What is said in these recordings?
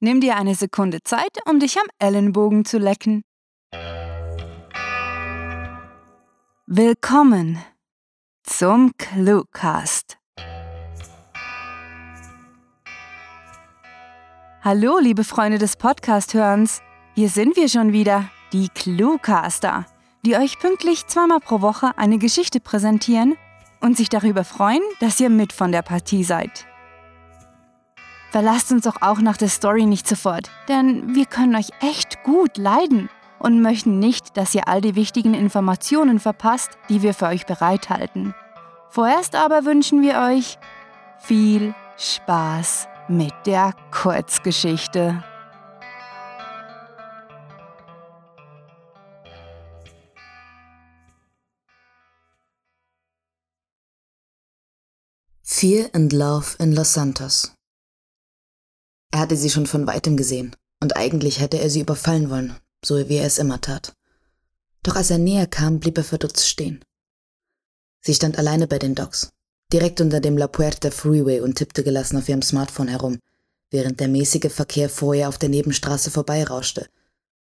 Nimm dir eine Sekunde Zeit, um dich am Ellenbogen zu lecken. Willkommen zum Cluecast. Hallo, liebe Freunde des Podcast-Hörens. Hier sind wir schon wieder, die Cluecaster, die euch pünktlich zweimal pro Woche eine Geschichte präsentieren und sich darüber freuen, dass ihr mit von der Partie seid. Verlasst uns doch auch nach der Story nicht sofort, denn wir können euch echt gut leiden und möchten nicht, dass ihr all die wichtigen Informationen verpasst, die wir für euch bereithalten. Vorerst aber wünschen wir euch viel Spaß mit der Kurzgeschichte. Fear and Love in Los Santos. Er hatte sie schon von weitem gesehen, und eigentlich hätte er sie überfallen wollen, so wie er es immer tat. Doch als er näher kam, blieb er verdutzt stehen. Sie stand alleine bei den Docks, direkt unter dem La Puerta Freeway und tippte gelassen auf ihrem Smartphone herum, während der mäßige Verkehr vor ihr auf der Nebenstraße vorbeirauschte,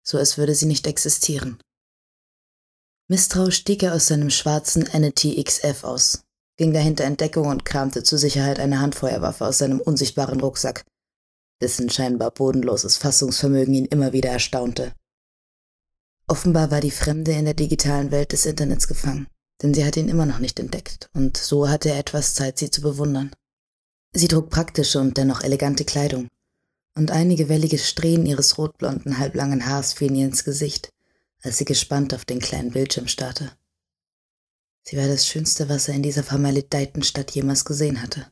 so als würde sie nicht existieren. Misstrauisch stieg er aus seinem schwarzen Entity XF aus, ging dahinter in Deckung und kramte zur Sicherheit eine Handfeuerwaffe aus seinem unsichtbaren Rucksack, dessen scheinbar bodenloses Fassungsvermögen ihn immer wieder erstaunte. Offenbar war die Fremde in der digitalen Welt des Internets gefangen, denn sie hatte ihn immer noch nicht entdeckt, und so hatte er etwas Zeit, sie zu bewundern. Sie trug praktische und dennoch elegante Kleidung, und einige wellige Strähnen ihres rotblonden, halblangen Haars fielen ihr ins Gesicht, als sie gespannt auf den kleinen Bildschirm starrte. Sie war das Schönste, was er in dieser vermaledeiten Stadt jemals gesehen hatte.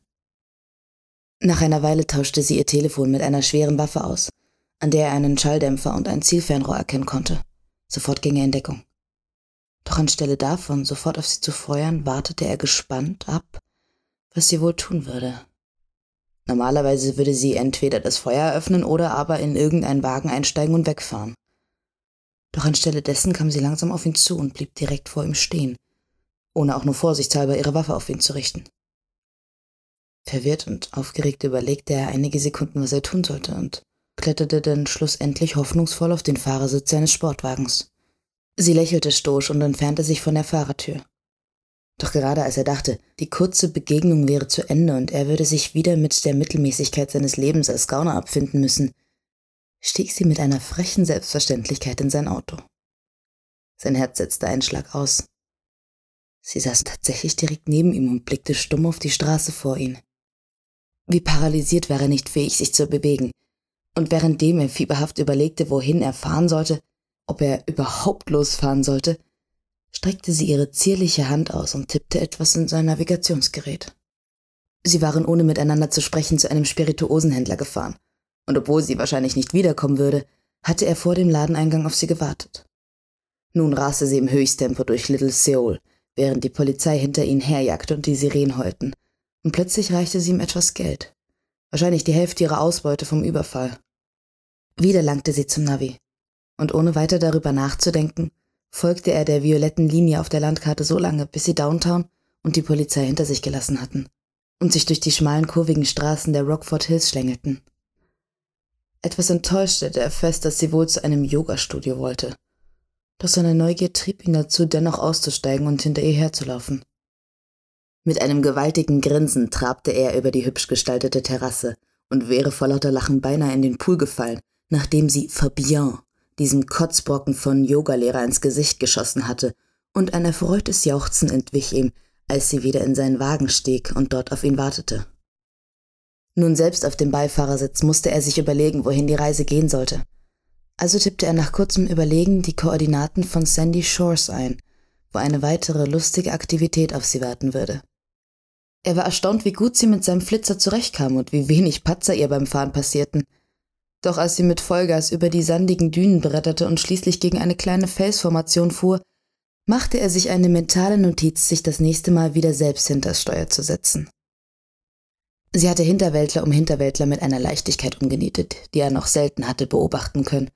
Nach einer Weile tauschte sie ihr Telefon mit einer schweren Waffe aus, an der er einen Schalldämpfer und ein Zielfernrohr erkennen konnte. Sofort ging er in Deckung. Doch anstelle davon, sofort auf sie zu feuern, wartete er gespannt ab, was sie wohl tun würde. Normalerweise würde sie entweder das Feuer eröffnen oder aber in irgendeinen Wagen einsteigen und wegfahren. Doch anstelle dessen kam sie langsam auf ihn zu und blieb direkt vor ihm stehen, ohne auch nur vorsichtshalber ihre Waffe auf ihn zu richten. Verwirrt und aufgeregt überlegte er einige Sekunden, was er tun sollte, und kletterte dann schlussendlich hoffnungsvoll auf den Fahrersitz seines Sportwagens. Sie lächelte stoisch und entfernte sich von der Fahrertür. Doch gerade als er dachte, die kurze Begegnung wäre zu Ende und er würde sich wieder mit der Mittelmäßigkeit seines Lebens als Gauner abfinden müssen, stieg sie mit einer frechen Selbstverständlichkeit in sein Auto. Sein Herz setzte einen Schlag aus. Sie saß tatsächlich direkt neben ihm und blickte stumm auf die Straße vor ihn. Wie paralysiert war er nicht fähig, sich zu bewegen. Und währenddem er fieberhaft überlegte, wohin er fahren sollte, ob er überhaupt losfahren sollte, streckte sie ihre zierliche Hand aus und tippte etwas in sein Navigationsgerät. Sie waren ohne miteinander zu sprechen zu einem Spirituosenhändler gefahren, und obwohl sie wahrscheinlich nicht wiederkommen würde, hatte er vor dem Ladeneingang auf sie gewartet. Nun raste sie im Höchsttempo durch Little Seoul, während die Polizei hinter ihnen herjagte und die Sirenen heulten, und plötzlich reichte sie ihm etwas Geld. Wahrscheinlich die Hälfte ihrer Ausbeute vom Überfall. Wieder langte sie zum Navi. Und ohne weiter darüber nachzudenken, folgte er der violetten Linie auf der Landkarte so lange, bis sie Downtown und die Polizei hinter sich gelassen hatten und sich durch die schmalen, kurvigen Straßen der Rockford Hills schlängelten. Etwas enttäuscht stellte er fest, dass sie wohl zu einem Yoga-Studio wollte. Doch seine Neugier trieb ihn dazu, dennoch auszusteigen und hinter ihr herzulaufen. Mit einem gewaltigen Grinsen trabte er über die hübsch gestaltete Terrasse und wäre vor lauter Lachen beinahe in den Pool gefallen, nachdem sie Fabien, diesem Kotzbrocken von Yogalehrer, ins Gesicht geschossen hatte, und ein erfreutes Jauchzen entwich ihm, als sie wieder in seinen Wagen stieg und dort auf ihn wartete. Nun selbst auf dem Beifahrersitz musste er sich überlegen, wohin die Reise gehen sollte. Also tippte er nach kurzem Überlegen die Koordinaten von Sandy Shores ein, wo eine weitere lustige Aktivität auf sie warten würde. Er war erstaunt, wie gut sie mit seinem Flitzer zurechtkam und wie wenig Patzer ihr beim Fahren passierten. Doch als sie mit Vollgas über die sandigen Dünen bretterte und schließlich gegen eine kleine Felsformation fuhr, machte er sich eine mentale Notiz, sich das nächste Mal wieder selbst hinters Steuer zu setzen. Sie hatte Hinterwäldler um Hinterwäldler mit einer Leichtigkeit umgenietet, die er noch selten hatte beobachten können.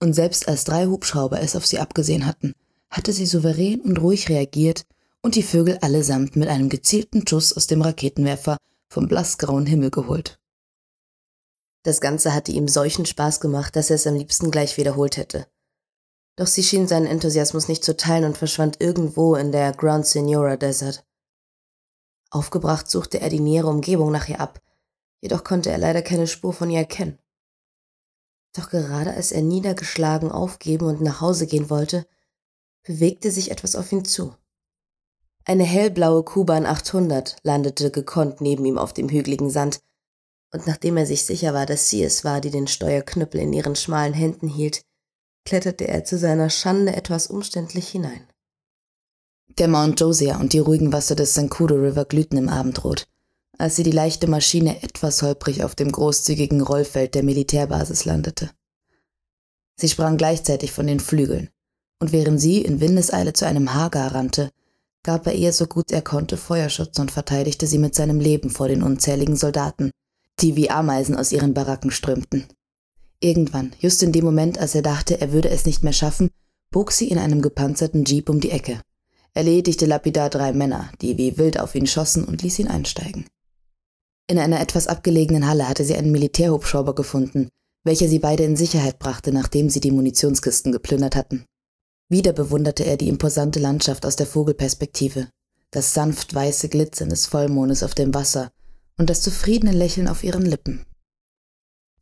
Und selbst als drei Hubschrauber es auf sie abgesehen hatten, hatte sie souverän und ruhig reagiert und die Vögel allesamt mit einem gezielten Schuss aus dem Raketenwerfer vom blassgrauen Himmel geholt. Das Ganze hatte ihm solchen Spaß gemacht, dass er es am liebsten gleich wiederholt hätte. Doch sie schien seinen Enthusiasmus nicht zu teilen und verschwand irgendwo in der Grand Senora Desert. Aufgebracht suchte er die nähere Umgebung nach ihr ab, jedoch konnte er leider keine Spur von ihr erkennen. Doch gerade als er niedergeschlagen aufgeben und nach Hause gehen wollte, bewegte sich etwas auf ihn zu. Eine hellblaue Kuban 800 landete gekonnt neben ihm auf dem hügeligen Sand, und nachdem er sich sicher war, dass sie es war, die den Steuerknüppel in ihren schmalen Händen hielt, kletterte er zu seiner Schande etwas umständlich hinein. Der Mount Josiah und die ruhigen Wasser des Sankudo River glühten im Abendrot, als sie die leichte Maschine etwas holprig auf dem großzügigen Rollfeld der Militärbasis landete. Sie sprang gleichzeitig von den Flügeln, und während sie in Windeseile zu einem Hagar rannte, gab er ihr so gut er konnte Feuerschutz und verteidigte sie mit seinem Leben vor den unzähligen Soldaten, die wie Ameisen aus ihren Baracken strömten. Irgendwann, just in dem Moment, als er dachte, er würde es nicht mehr schaffen, bog sie in einem gepanzerten Jeep um die Ecke, erledigte lapidar drei Männer, die wie wild auf ihn schossen und ließ ihn einsteigen. In einer etwas abgelegenen Halle hatte sie einen Militärhubschrauber gefunden, welcher sie beide in Sicherheit brachte, nachdem sie die Munitionskisten geplündert hatten. Wieder bewunderte er die imposante Landschaft aus der Vogelperspektive, das sanft weiße Glitzern des Vollmondes auf dem Wasser und das zufriedene Lächeln auf ihren Lippen.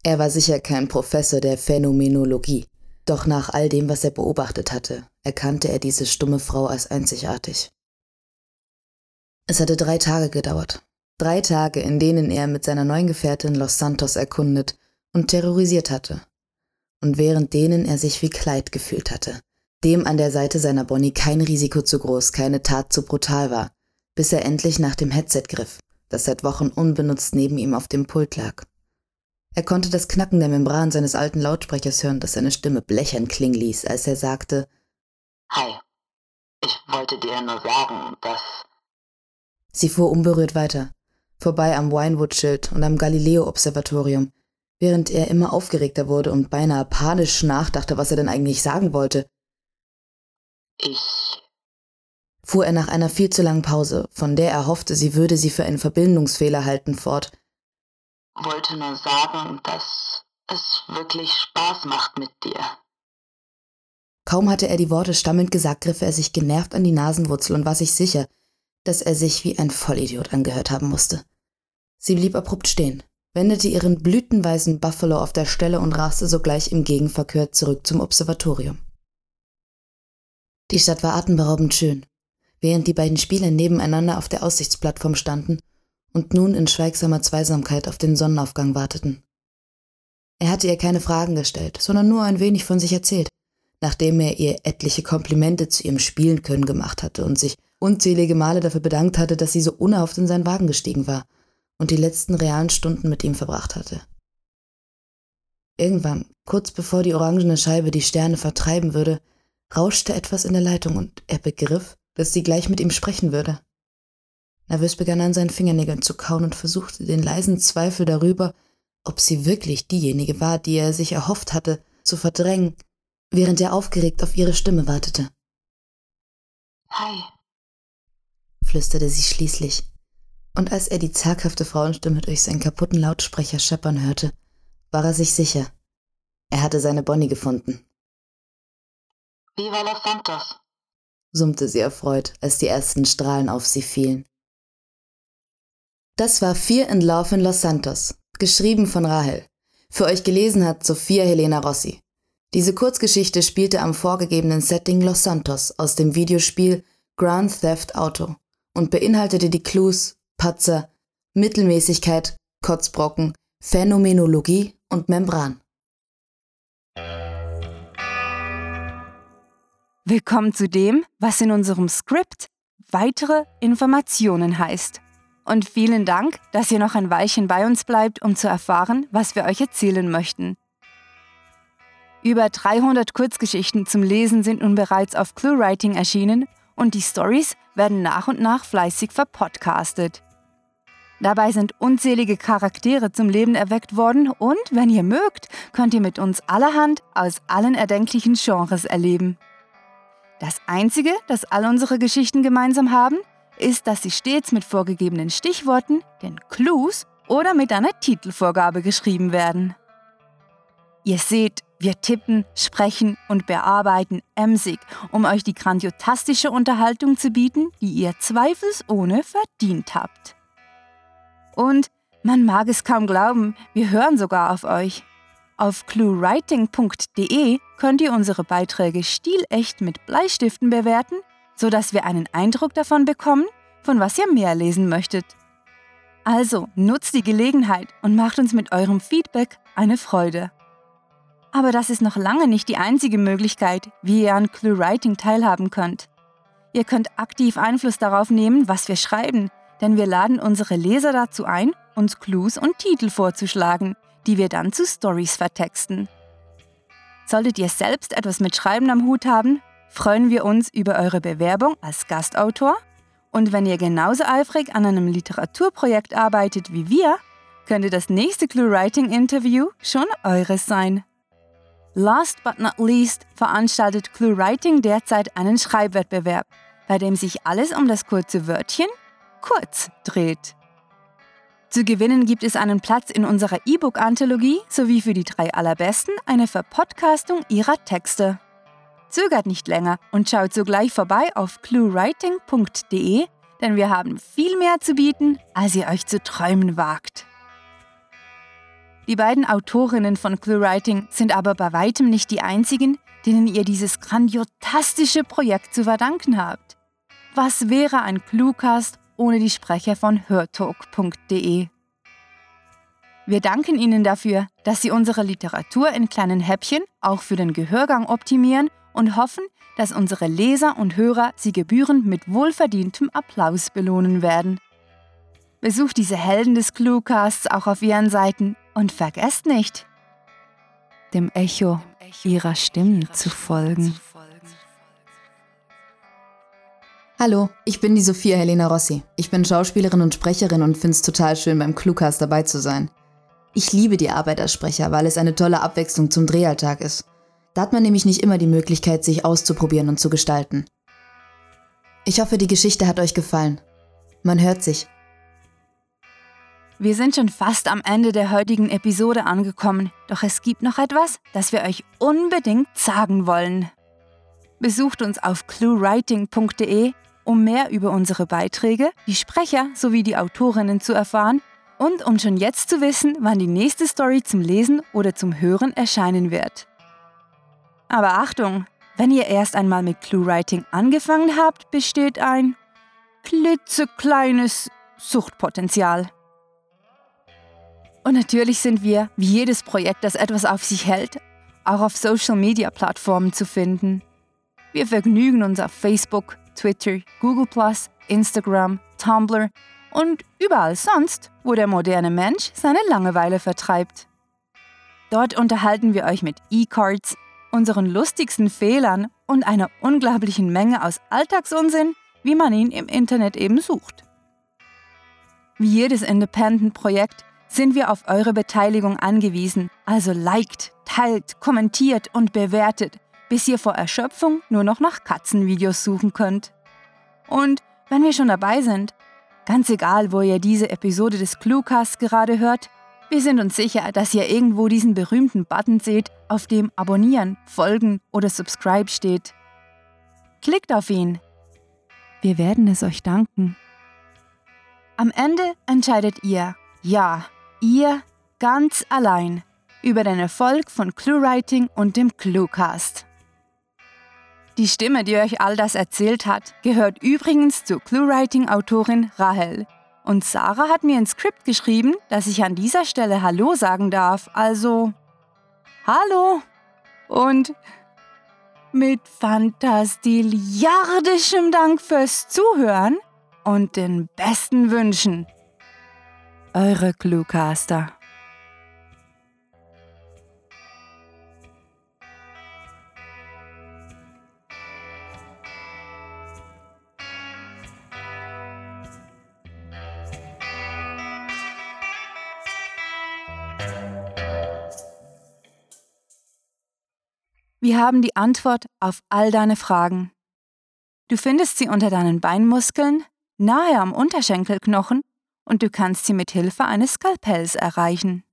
Er war sicher kein Professor der Phänomenologie, doch nach all dem, was er beobachtet hatte, erkannte er diese stumme Frau als einzigartig. Es hatte drei Tage gedauert. Drei Tage, in denen er mit seiner neuen Gefährtin Los Santos erkundet und terrorisiert hatte. Und während denen er sich wie Kleid gefühlt hatte, dem an der Seite seiner Bonnie kein Risiko zu groß, keine Tat zu brutal war, bis er endlich nach dem Headset griff, das seit Wochen unbenutzt neben ihm auf dem Pult lag. Er konnte das Knacken der Membran seines alten Lautsprechers hören, das seine Stimme blechern klingen ließ, als er sagte Hi, ich wollte dir nur sagen, dass. Sie fuhr unberührt weiter, vorbei am Winewood-Schild und am Galileo-Observatorium, während er immer aufgeregter wurde und beinahe panisch nachdachte, was er denn eigentlich sagen wollte. Ich. fuhr er nach einer viel zu langen Pause, von der er hoffte, sie würde sie für einen Verbindungsfehler halten, fort. Wollte nur sagen, dass es wirklich Spaß macht mit dir. Kaum hatte er die Worte stammelnd gesagt, griff er sich genervt an die Nasenwurzel und war sich sicher, dass er sich wie ein Vollidiot angehört haben musste. Sie blieb abrupt stehen, wendete ihren blütenweißen Buffalo auf der Stelle und raste sogleich im Gegenverkehr zurück zum Observatorium. Die Stadt war atemberaubend schön, während die beiden Spieler nebeneinander auf der Aussichtsplattform standen und nun in schweigsamer Zweisamkeit auf den Sonnenaufgang warteten. Er hatte ihr keine Fragen gestellt, sondern nur ein wenig von sich erzählt, nachdem er ihr etliche Komplimente zu ihrem Spielenkönnen gemacht hatte und sich unzählige Male dafür bedankt hatte, dass sie so unerhofft in seinen Wagen gestiegen war und die letzten realen Stunden mit ihm verbracht hatte. Irgendwann, kurz bevor die orangene Scheibe die Sterne vertreiben würde, rauschte etwas in der Leitung und er begriff, dass sie gleich mit ihm sprechen würde. Nervös begann er an seinen Fingernägeln zu kauen und versuchte den leisen Zweifel darüber, ob sie wirklich diejenige war, die er sich erhofft hatte, zu verdrängen, während er aufgeregt auf ihre Stimme wartete. Hi, flüsterte sie schließlich, und als er die zaghafte Frauenstimme durch seinen kaputten Lautsprecher scheppern hörte, war er sich sicher. Er hatte seine Bonnie gefunden. Viva Los Santos. summte sie erfreut, als die ersten Strahlen auf sie fielen. Das war Fear and Love in Los Santos, geschrieben von Rahel. Für euch gelesen hat Sophia Helena Rossi. Diese Kurzgeschichte spielte am vorgegebenen Setting Los Santos aus dem Videospiel Grand Theft Auto und beinhaltete die Clues Patzer, Mittelmäßigkeit, Kotzbrocken, Phänomenologie und Membran. Willkommen zu dem, was in unserem Skript weitere Informationen heißt. Und vielen Dank, dass ihr noch ein Weilchen bei uns bleibt, um zu erfahren, was wir euch erzählen möchten. Über 300 Kurzgeschichten zum Lesen sind nun bereits auf ClueWriting erschienen und die Stories werden nach und nach fleißig verpodcastet. Dabei sind unzählige Charaktere zum Leben erweckt worden und, wenn ihr mögt, könnt ihr mit uns allerhand aus allen erdenklichen Genres erleben. Das Einzige, das all unsere Geschichten gemeinsam haben, ist, dass sie stets mit vorgegebenen Stichworten, den Clues oder mit einer Titelvorgabe geschrieben werden. Ihr seht, wir tippen, sprechen und bearbeiten emsig, um euch die grandiotastische Unterhaltung zu bieten, die ihr zweifelsohne verdient habt. Und man mag es kaum glauben, wir hören sogar auf euch. Auf cluewriting.de könnt ihr unsere Beiträge stilecht mit Bleistiften bewerten, sodass wir einen Eindruck davon bekommen, von was ihr mehr lesen möchtet. Also nutzt die Gelegenheit und macht uns mit eurem Feedback eine Freude. Aber das ist noch lange nicht die einzige Möglichkeit, wie ihr an ClueWriting teilhaben könnt. Ihr könnt aktiv Einfluss darauf nehmen, was wir schreiben, denn wir laden unsere Leser dazu ein, uns Clues und Titel vorzuschlagen, die wir dann zu Stories vertexten. Solltet ihr selbst etwas mit Schreiben am Hut haben, freuen wir uns über eure Bewerbung als Gastautor. Und wenn ihr genauso eifrig an einem Literaturprojekt arbeitet wie wir, könnte das nächste ClueWriting-Interview schon eures sein. Last but not least veranstaltet ClueWriting derzeit einen Schreibwettbewerb, bei dem sich alles um das kurze Wörtchen kurz dreht. Zu gewinnen gibt es einen Platz in unserer E-Book-Anthologie sowie für die drei allerbesten eine Verpodcastung ihrer Texte. Zögert nicht länger und schaut sogleich vorbei auf cluewriting.de, denn wir haben viel mehr zu bieten, als ihr euch zu träumen wagt. Die beiden Autorinnen von ClueWriting sind aber bei weitem nicht die einzigen, denen ihr dieses grandiotastische Projekt zu verdanken habt. Was wäre ein Cluecast ohne die Sprecher von hörtalk.de? Wir danken Ihnen dafür, dass Sie unsere Literatur in kleinen Häppchen auch für den Gehörgang optimieren und hoffen, dass unsere Leser und Hörer Sie gebührend mit wohlverdientem Applaus belohnen werden. Besucht diese Helden des Cluecasts auch auf ihren Seiten und vergesst nicht, dem Echo ihrer Stimmen zu folgen. Hallo, ich bin die Sophia Helena Rossi. Ich bin Schauspielerin und Sprecherin und finde es total schön, beim Cluecast dabei zu sein. Ich liebe die Arbeit als Sprecher, weil es eine tolle Abwechslung zum Drehalltag ist. Da hat man nämlich nicht immer die Möglichkeit, sich auszuprobieren und zu gestalten. Ich hoffe, die Geschichte hat euch gefallen. Man hört sich. Wir sind schon fast am Ende der heutigen Episode angekommen, doch es gibt noch etwas, das wir euch unbedingt sagen wollen. Besucht uns auf cluewriting.de, um mehr über unsere Beiträge, die Sprecher sowie die Autorinnen zu erfahren und um schon jetzt zu wissen, wann die nächste Story zum Lesen oder zum Hören erscheinen wird. Aber Achtung, wenn ihr erst einmal mit ClueWriting angefangen habt, besteht ein klitzekleines Suchtpotenzial. Und natürlich sind wir, wie jedes Projekt, das etwas auf sich hält, auch auf Social-Media-Plattformen zu finden. Wir vergnügen uns auf Facebook, Twitter, Google Instagram, Tumblr und überall sonst, wo der moderne Mensch seine Langeweile vertreibt. Dort unterhalten wir euch mit E-Cards, unseren lustigsten Fehlern und einer unglaublichen Menge aus Alltagsunsinn, wie man ihn im Internet eben sucht. Wie jedes Independent-Projekt sind wir auf eure Beteiligung angewiesen. Also liked, teilt, kommentiert und bewertet, bis ihr vor Erschöpfung nur noch nach Katzenvideos suchen könnt. Und wenn wir schon dabei sind, ganz egal, wo ihr diese Episode des Cluecasts gerade hört, wir sind uns sicher, dass ihr irgendwo diesen berühmten Button seht, auf dem Abonnieren, Folgen oder Subscribe steht. Klickt auf ihn. Wir werden es euch danken. Am Ende entscheidet ihr, ja, Ihr ganz allein über den Erfolg von ClueWriting und dem ClueCast. Die Stimme, die euch all das erzählt hat, gehört übrigens zur ClueWriting-Autorin Rahel. Und Sarah hat mir ein Skript geschrieben, dass ich an dieser Stelle Hallo sagen darf. Also, Hallo! Und mit fantastiliardischem Dank fürs Zuhören und den besten Wünschen eure Cluecaster. Wir haben die Antwort auf all deine Fragen. Du findest sie unter deinen Beinmuskeln, nahe am Unterschenkelknochen und du kannst sie mit Hilfe eines Skalpells erreichen.